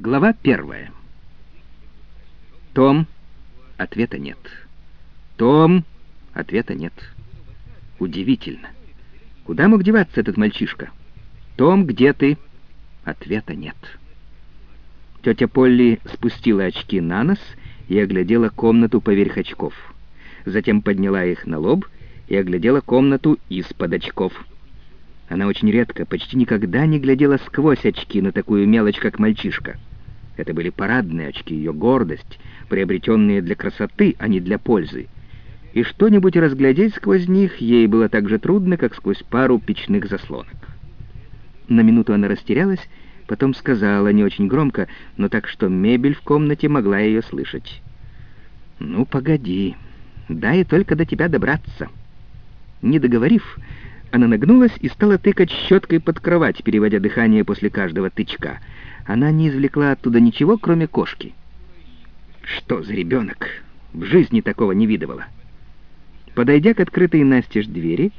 Глава первая. Том. Ответа нет. Том. Ответа нет. Удивительно. Куда мог деваться этот мальчишка? Том, где ты? Ответа нет. Тетя Полли спустила очки на нос и оглядела комнату поверх очков. Затем подняла их на лоб и оглядела комнату из-под очков. Она очень редко, почти никогда не глядела сквозь очки на такую мелочь, как мальчишка. Это были парадные очки, ее гордость, приобретенные для красоты, а не для пользы. И что-нибудь разглядеть сквозь них ей было так же трудно, как сквозь пару печных заслонок. На минуту она растерялась, потом сказала не очень громко, но так, что мебель в комнате могла ее слышать. «Ну, погоди, дай только до тебя добраться». Не договорив, она нагнулась и стала тыкать щеткой под кровать, переводя дыхание после каждого тычка. Она не извлекла оттуда ничего, кроме кошки. Что за ребенок? В жизни такого не видывала. Подойдя к открытой настежь двери,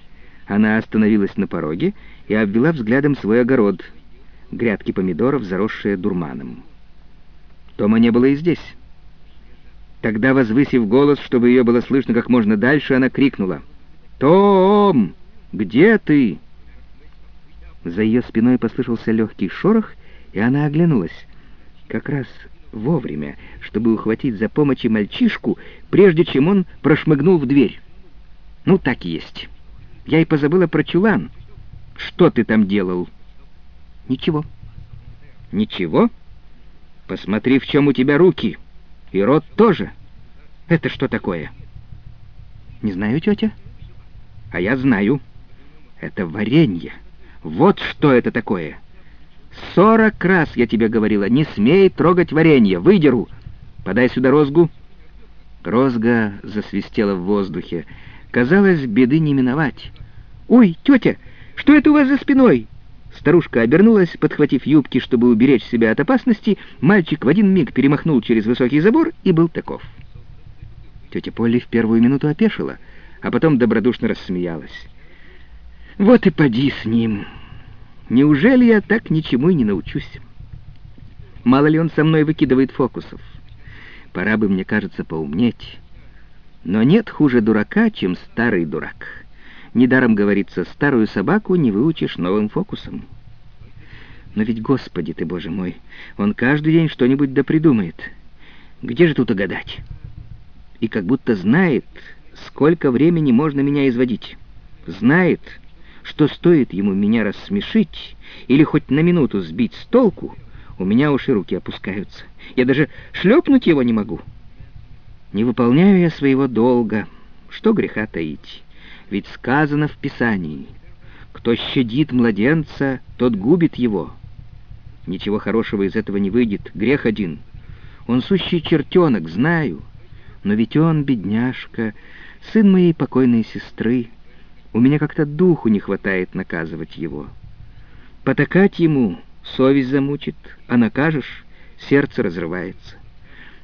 она остановилась на пороге и обвела взглядом свой огород, грядки помидоров, заросшие дурманом. Тома не было и здесь. Тогда, возвысив голос, чтобы ее было слышно как можно дальше, она крикнула «Том!» Где ты?» За ее спиной послышался легкий шорох, и она оглянулась. Как раз вовремя, чтобы ухватить за помощи мальчишку, прежде чем он прошмыгнул в дверь. «Ну, так и есть. Я и позабыла про чулан. Что ты там делал?» «Ничего». «Ничего? Посмотри, в чем у тебя руки. И рот тоже. Это что такое?» «Не знаю, тетя». «А я знаю». Это варенье. Вот что это такое. Сорок раз я тебе говорила, не смей трогать варенье, выдеру. Подай сюда розгу. Розга засвистела в воздухе. Казалось, беды не миновать. «Ой, тетя, что это у вас за спиной?» Старушка обернулась, подхватив юбки, чтобы уберечь себя от опасности. Мальчик в один миг перемахнул через высокий забор и был таков. Тетя Полли в первую минуту опешила, а потом добродушно рассмеялась. Вот и поди с ним. Неужели я так ничему и не научусь? Мало ли он со мной выкидывает фокусов. Пора бы, мне кажется, поумнеть. Но нет хуже дурака, чем старый дурак. Недаром говорится, старую собаку не выучишь новым фокусом. Но ведь, Господи ты, Боже мой, он каждый день что-нибудь да придумает. Где же тут угадать? И как будто знает, сколько времени можно меня изводить. Знает, что стоит ему меня рассмешить или хоть на минуту сбить с толку, у меня уши руки опускаются. Я даже шлепнуть его не могу. Не выполняю я своего долга. Что греха таить? Ведь сказано в Писании, кто щадит младенца, тот губит его. Ничего хорошего из этого не выйдет, грех один. Он сущий чертенок, знаю, но ведь он, бедняжка, сын моей покойной сестры, у меня как-то духу не хватает наказывать его. Потакать ему совесть замучит, а накажешь — сердце разрывается.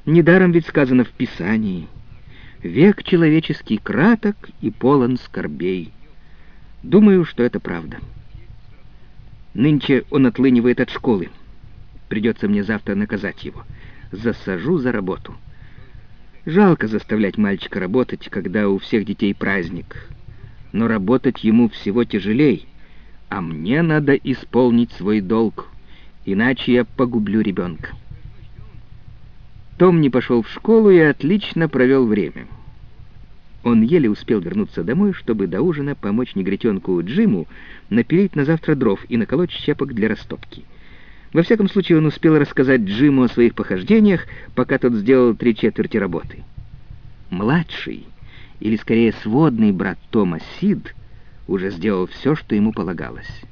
Недаром ведь сказано в Писании «Век человеческий краток и полон скорбей». Думаю, что это правда. Нынче он отлынивает от школы. Придется мне завтра наказать его. Засажу за работу. Жалко заставлять мальчика работать, когда у всех детей праздник но работать ему всего тяжелей, а мне надо исполнить свой долг, иначе я погублю ребенка. Том не пошел в школу и отлично провел время. Он еле успел вернуться домой, чтобы до ужина помочь негритенку Джиму напилить на завтра дров и наколоть щепок для растопки. Во всяком случае, он успел рассказать Джиму о своих похождениях, пока тот сделал три четверти работы. Младший или скорее сводный брат Тома Сид, уже сделал все, что ему полагалось.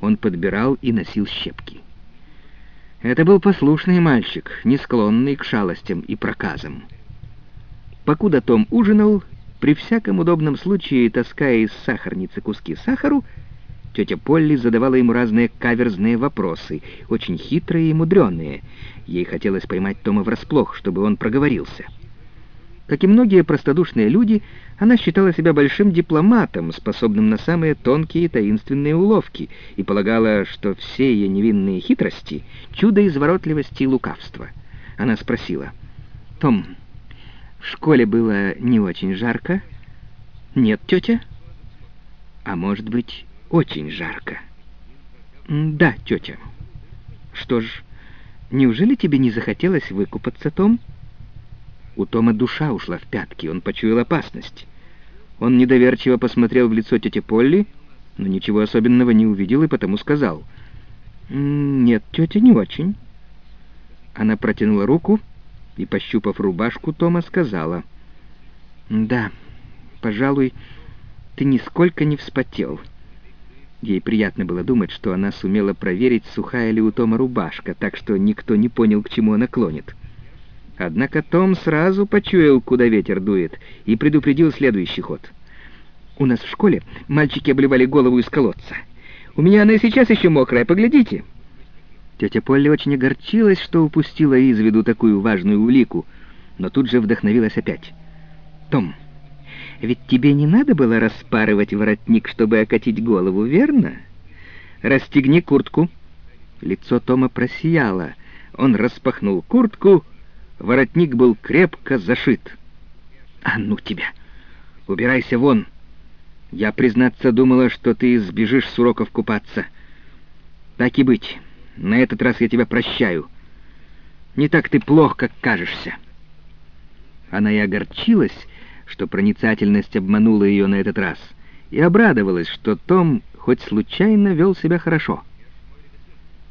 Он подбирал и носил щепки. Это был послушный мальчик, не склонный к шалостям и проказам. Покуда Том ужинал, при всяком удобном случае, таская из сахарницы куски сахару, тетя Полли задавала ему разные каверзные вопросы, очень хитрые и мудреные. Ей хотелось поймать Тома врасплох, чтобы он проговорился. Как и многие простодушные люди, она считала себя большим дипломатом, способным на самые тонкие таинственные уловки, и полагала, что все ее невинные хитрости — чудо изворотливости и лукавства. Она спросила, «Том, в школе было не очень жарко?» «Нет, тетя?» «А может быть, очень жарко?» «Да, тетя». «Что ж, неужели тебе не захотелось выкупаться, Том?» У Тома душа ушла в пятки, он почуял опасность. Он недоверчиво посмотрел в лицо тети Полли, но ничего особенного не увидел и потому сказал. «Нет, тетя, не очень». Она протянула руку и, пощупав рубашку, Тома сказала. «Да, пожалуй, ты нисколько не вспотел». Ей приятно было думать, что она сумела проверить, сухая ли у Тома рубашка, так что никто не понял, к чему она клонит. Однако Том сразу почуял, куда ветер дует, и предупредил следующий ход. «У нас в школе мальчики обливали голову из колодца. У меня она и сейчас еще мокрая, поглядите». Тетя Полли очень огорчилась, что упустила из виду такую важную улику, но тут же вдохновилась опять. «Том, ведь тебе не надо было распарывать воротник, чтобы окатить голову, верно? Расстегни куртку». Лицо Тома просияло. Он распахнул куртку Воротник был крепко зашит. «А ну тебя! Убирайся вон! Я, признаться, думала, что ты сбежишь с уроков купаться. Так и быть, на этот раз я тебя прощаю. Не так ты плох, как кажешься». Она и огорчилась, что проницательность обманула ее на этот раз, и обрадовалась, что Том хоть случайно вел себя хорошо.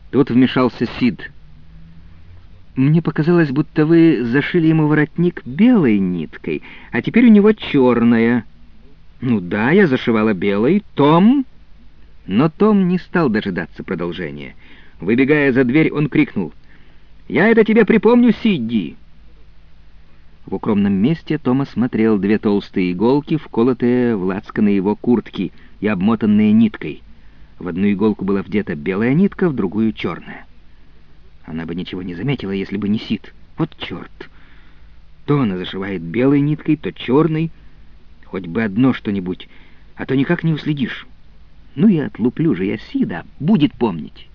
Тут вмешался Сид — мне показалось, будто вы зашили ему воротник белой ниткой, а теперь у него черная. Ну да, я зашивала белой. Том? Но Том не стал дожидаться продолжения. Выбегая за дверь, он крикнул. «Я это тебе припомню, Сидди!» В укромном месте Тома смотрел две толстые иголки, вколотые в лацканы его куртки и обмотанные ниткой. В одну иголку была вдета белая нитка, в другую — черная. Она бы ничего не заметила, если бы не Сид. Вот черт! То она зашивает белой ниткой, то черной. Хоть бы одно что-нибудь, а то никак не уследишь. Ну и отлуплю же я Сида, будет помнить».